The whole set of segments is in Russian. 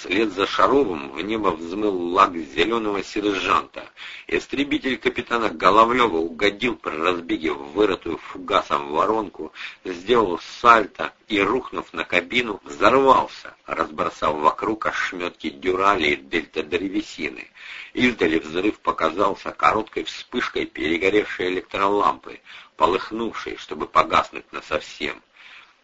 Вслед за Шаровым в небо взмыл лак зеленого сержанта. Истребитель капитана Головлева угодил при разбеге в вырытую фугасом воронку, сделал сальто и, рухнув на кабину, взорвался, разбросав вокруг ошметки дюрали и дельта-древесины. Издали взрыв показался короткой вспышкой перегоревшей электролампы, полыхнувшей, чтобы погаснуть насовсем.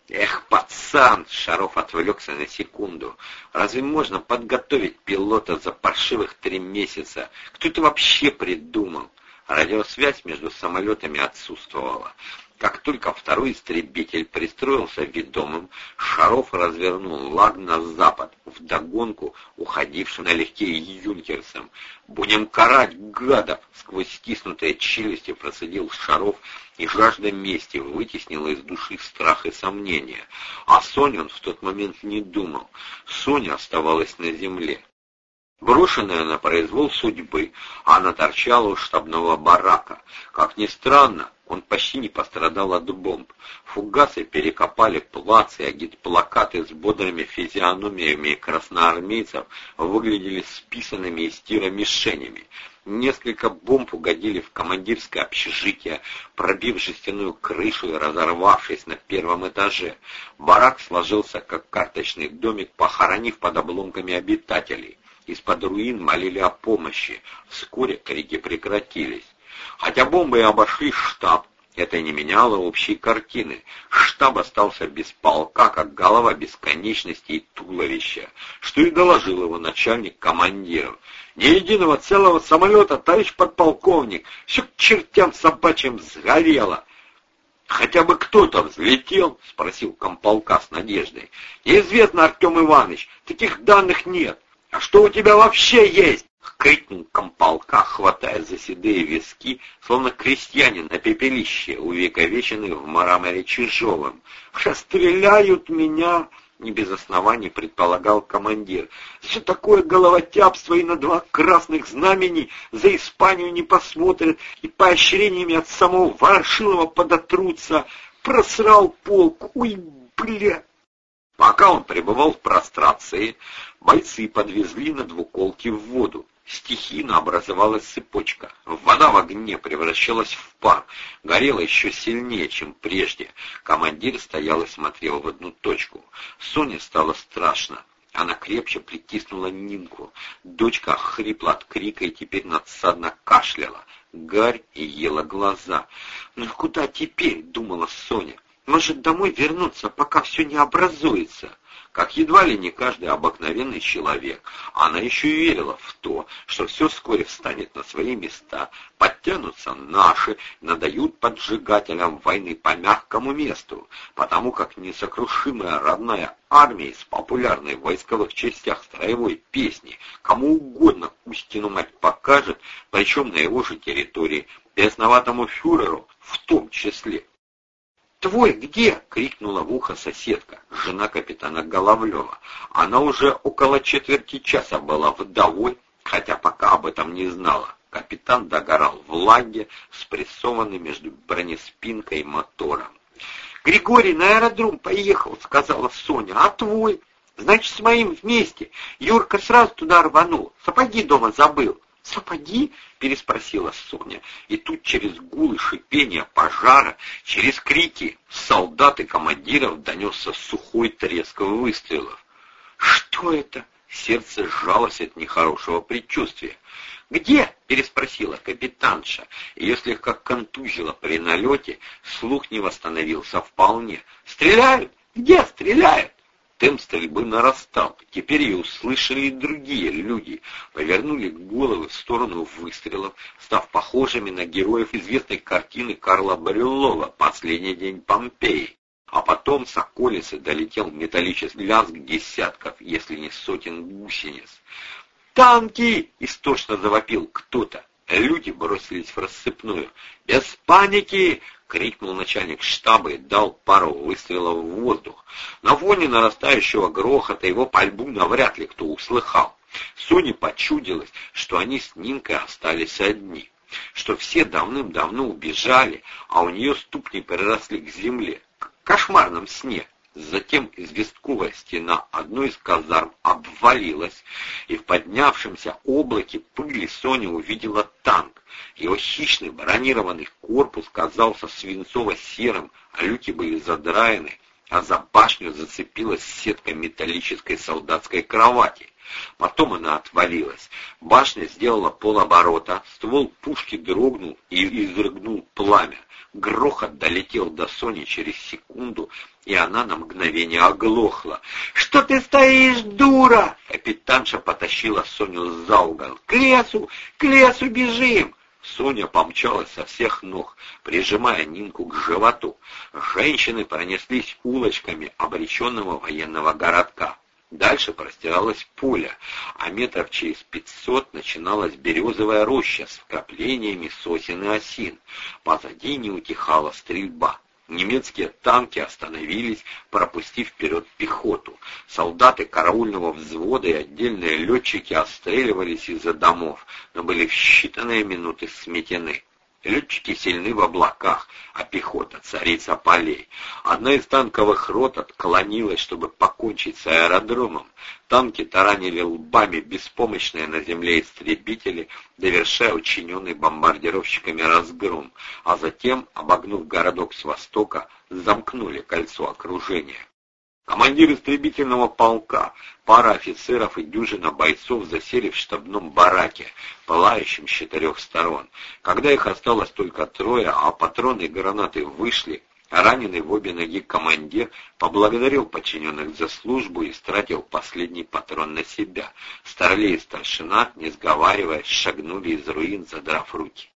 Эх, пацан! Шаров отвлекся на секунду. Разве можно подготовить пилота за паршивых три месяца? Кто это вообще придумал? Радиосвязь между самолетами отсутствовала. Как только второй истребитель пристроился ведомым, Шаров развернул лаг на запад, вдогонку уходившим налегке юнкерсом. «Будем карать, гадов!» — сквозь стиснутые челюсти процедил Шаров, и жажда мести вытеснила из души страх и сомнения. А Соня он в тот момент не думал. Соня оставалась на земле. Брошенная на произвол судьбы, она торчала у штабного барака. Как ни странно, он почти не пострадал от бомб. Фугасы перекопали плац, и агитплакаты с бодрыми физиономиями красноармейцев выглядели списанными из тира мишенями. Несколько бомб угодили в командирское общежитие, пробив жестяную крышу и разорвавшись на первом этаже. Барак сложился, как карточный домик, похоронив под обломками обитателей. Из-под руин молили о помощи. Вскоре крики прекратились. Хотя бомбы и обошли штаб, это не меняло общей картины. Штаб остался без полка, как голова бесконечности и туловища, что и доложил его начальник командиров. «Ни единого целого самолета, товарищ подполковник! Все к чертям собачьим сгорело!» «Хотя бы кто-то взлетел?» — спросил комполка с надеждой. «Неизвестно, Артем Иванович, таких данных нет. А что у тебя вообще есть?» — крикнул комполка, хватая за седые виски, словно крестьянин на пепелище, увековеченный в мраморе Чижовым. «Расстреляют меня!» — не без оснований предполагал командир. «Все такое головотяпство и на два красных знамени за Испанию не посмотрят, и поощрениями от самого Ворошилова подотрутся. Просрал полк! Ой, бля!» Пока он пребывал в прострации, бойцы подвезли на двуколке в воду. Стихийно образовалась цепочка. Вода в огне превращалась в пар, горела еще сильнее, чем прежде. Командир стоял и смотрел в одну точку. Соне стало страшно. Она крепче притиснула Нинку. Дочка хрипла от крика и теперь надсадно кашляла. Гарь и ела глаза. «Ну куда теперь?» — думала Соня. «Может, домой вернуться, пока все не образуется?» как едва ли не каждый обыкновенный человек. Она еще и верила в то, что все вскоре встанет на свои места, подтянутся наши, надают поджигателям войны по мягкому месту, потому как несокрушимая родная армия с популярной в войсковых частях строевой песни кому угодно Устину мать покажет, причем на его же территории, бесноватому фюреру в том числе. «Твой где?» — крикнула в ухо соседка, жена капитана Головлева. Она уже около четверти часа была вдовой, хотя пока об этом не знала. Капитан догорал в лаге, спрессованный между бронеспинкой и мотором. «Григорий на аэродром поехал», — сказала Соня. «А твой?» «Значит, с моим вместе. Юрка сразу туда рванул. Сапоги дома забыл». «Сапоги?» — переспросила Соня. И тут через гул и шипение пожара, через крики солдат и командиров донесся сухой треск выстрелов. «Что это?» — сердце сжалось от нехорошего предчувствия. «Где?» — переспросила капитанша. Ее слегка контузило при налете, слух не восстановился вполне. «Стреляют? Где стреляют?» Темп стрельбы нарастал. Теперь ее услышали и другие люди. Повернули головы в сторону выстрелов, став похожими на героев известной картины Карла Бариллова «Последний день Помпеи». А потом с околицы долетел металлический лязг десятков, если не сотен гусениц. «Танки!» — истошно завопил кто-то. Люди бросились в рассыпную. «Без паники!» — крикнул начальник штаба и дал пару выстрелов в воздух. На фоне нарастающего грохота его пальбу навряд ли кто услыхал. Соне почудилось, что они с Нинкой остались одни, что все давным-давно убежали, а у нее ступни переросли к земле, к кошмарном сне. Затем известковая стена одной из казарм обвалилась. и в поднявшемся облаке пыли Соня увидела танк. Его хищный бронированный корпус казался свинцово-серым, а люки были задраены, а за башню зацепилась сетка металлической солдатской кровати. Потом она отвалилась. Башня сделала полоборота, ствол пушки дрогнул и изрыгнул пламя. Грохот долетел до Сони через секунду, и она на мгновение оглохла. «Что ты стоишь, дура?» Капитанша потащила Соню за угол. «К лесу! К лесу бежим!» Соня помчалась со всех ног, прижимая Нинку к животу. Женщины пронеслись улочками обреченного военного городка. Дальше простиралось поле, а метров через пятьсот начиналась березовая роща с вкраплениями сосен и осин. Позади не утихала стрельба. Немецкие танки остановились, пропустив вперед пехоту. Солдаты караульного взвода и отдельные летчики отстреливались из-за домов, но были в считанные минуты сметены. Летчики сильны в облаках, а пехота — царица полей. Одна из танковых рот отклонилась, чтобы покончить с аэродромом. Танки таранили лбами беспомощные на земле истребители, довершая учиненный бомбардировщиками разгром, а затем, обогнув городок с востока, замкнули кольцо окружения. Командир истребительного полка, пара офицеров и дюжина бойцов засели в штабном бараке, пылающем с четырех сторон. Когда их осталось только трое, а патроны и гранаты вышли, раненый в обе ноги командир поблагодарил подчиненных за службу и стратил последний патрон на себя. Старлей и старшина, не сговариваясь, шагнули из руин, задрав руки.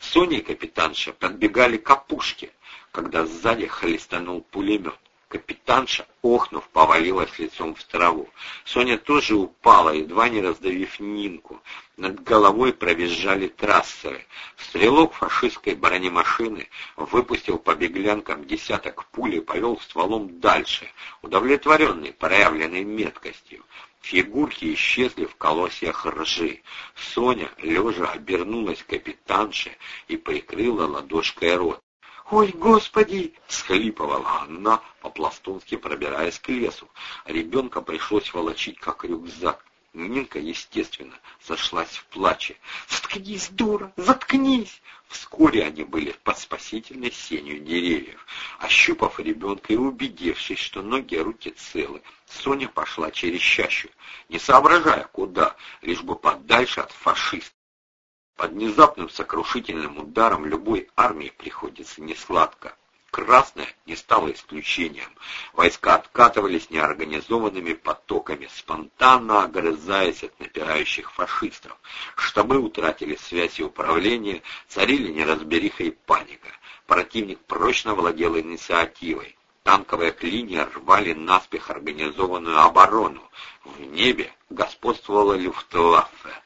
Соня и капитанша подбегали к опушке, когда сзади хлестанул пулемет. Капитанша, охнув, повалилась лицом в траву. Соня тоже упала, едва не раздавив Нинку. Над головой провизжали трассеры. Стрелок фашистской бронемашины выпустил по беглянкам десяток пуль и повел стволом дальше, удовлетворенный проявленной меткостью. Фигурки исчезли в колосьях ржи. Соня, лежа, обернулась к капитанше и прикрыла ладошкой рот. «Ой, Господи!» — схлипывала она, по-пластунски пробираясь к лесу. Ребенка пришлось волочить, как рюкзак. Нинка, естественно, сошлась в плаче. «Заткнись, дура! Заткнись!» Вскоре они были под спасительной сенью деревьев. Ощупав ребенка и убедившись, что ноги и руки целы, Соня пошла через чащу, не соображая куда, лишь бы подальше от фашистов. Под внезапным сокрушительным ударом любой армии приходится несладко. Красная не стала исключением. Войска откатывались неорганизованными потоками, спонтанно огрызаясь от напирающих фашистов. Штабы утратили связь и управление, царили неразбериха и паника. Противник прочно владел инициативой. Танковые клинии рвали наспех организованную оборону. В небе господствовала люфтваффе.